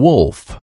wolf.